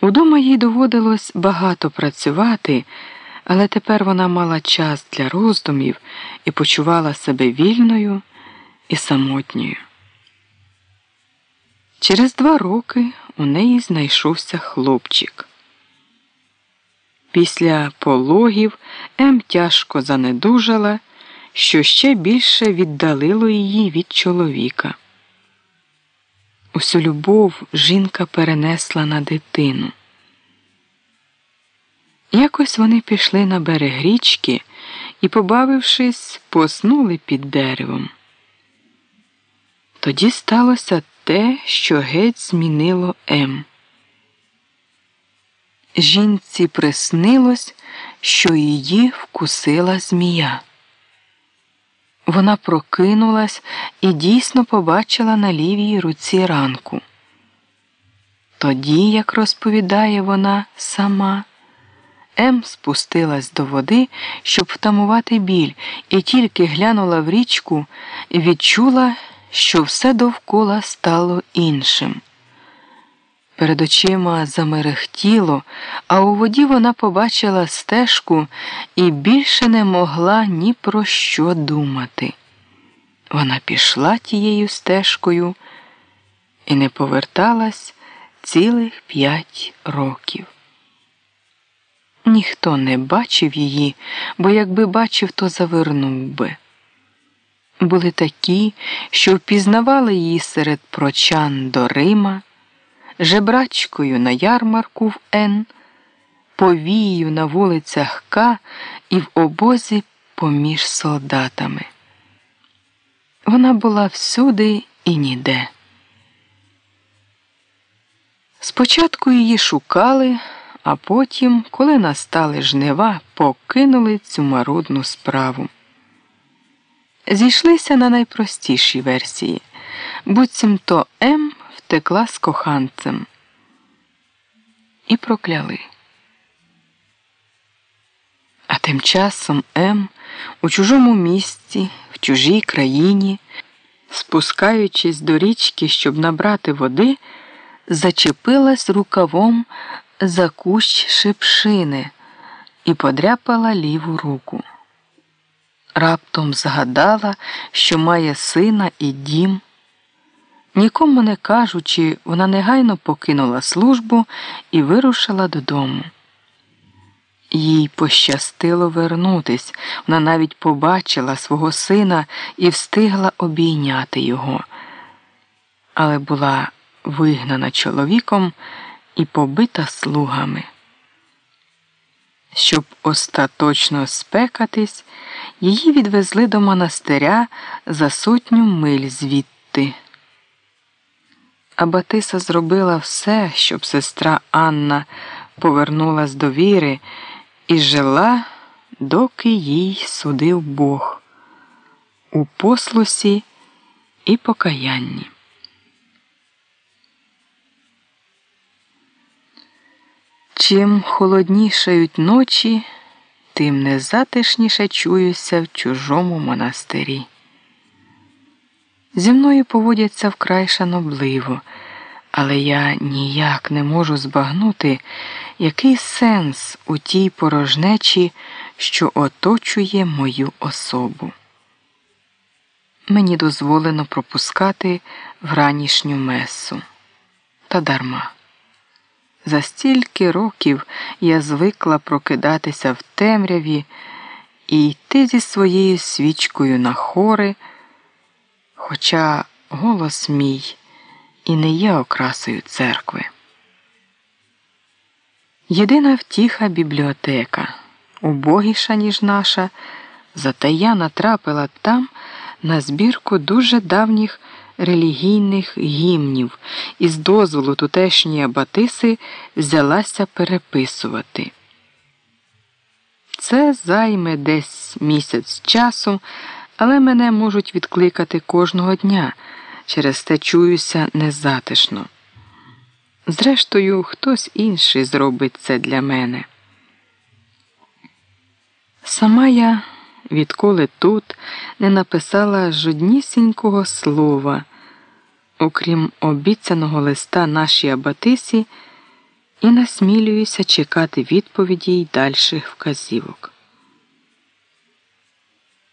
Удома їй доводилось багато працювати, але тепер вона мала час для роздумів і почувала себе вільною і самотньою. Через два роки у неї знайшовся хлопчик. Після пологів Ем тяжко занедужала, що ще більше віддалило її від чоловіка. Усю любов жінка перенесла на дитину. Якось вони пішли на берег річки і, побавившись, поснули під деревом. Тоді сталося те, що геть змінило М. Жінці приснилось, що її вкусила змія. Вона прокинулась і дійсно побачила на лівій руці ранку. Тоді, як розповідає вона сама, Ем спустилась до води, щоб втамувати біль, і тільки глянула в річку відчула, що все довкола стало іншим. Перед очима замерехтіло, а у воді вона побачила стежку і більше не могла ні про що думати. Вона пішла тією стежкою і не поверталась цілих п'ять років. Ніхто не бачив її, бо якби бачив, то завернув би. Були такі, що впізнавали її серед прочан до Рима жебрачкою на ярмарку в Н, повією на вулицях К і в обозі поміж солдатами. Вона була всюди і ніде. Спочатку її шукали, а потім, коли настали жнива, покинули цю марудну справу. Зійшлися на найпростішій версії, буцімто М втекла з коханцем і прокляли. А тим часом М у чужому місці, в чужій країні, спускаючись до річки, щоб набрати води, зачепилась рукавом за кущ шипшини і подряпала ліву руку. Раптом згадала, що має сина і дім. Нікому не кажучи, вона негайно покинула службу і вирушила додому. Їй пощастило вернутись, вона навіть побачила свого сина і встигла обійняти його, але була вигнана чоловіком і побита слугами. Щоб остаточно спекатись, її відвезли до монастиря за сотню миль звідти. А Батиса зробила все, щоб сестра Анна повернулась до віри і жила, доки їй судив Бог у послусі і покаянні. Чим холоднішають ночі, тим незатишніше чуюся в чужому монастирі. Зі мною поводяться вкрай шанобливо, але я ніяк не можу збагнути, який сенс у тій порожнечі, що оточує мою особу. Мені дозволено пропускати вранішню месу. Та дарма. За стільки років я звикла прокидатися в темряві і йти зі своєю свічкою на хори, хоча голос мій і не є окрасою церкви. Єдина втіха бібліотека, убогіша, ніж наша, зате я натрапила там на збірку дуже давніх релігійних гімнів і з дозволу тутешньої абатиси взялася переписувати. Це займе десь місяць часу, але мене можуть відкликати кожного дня, через те чуюся незатишно. Зрештою, хтось інший зробить це для мене. Сама я відколи тут не написала жоднісінького слова, окрім обіцяного листа нашій Абатисі і насмілююся чекати відповіді й дальших вказівок.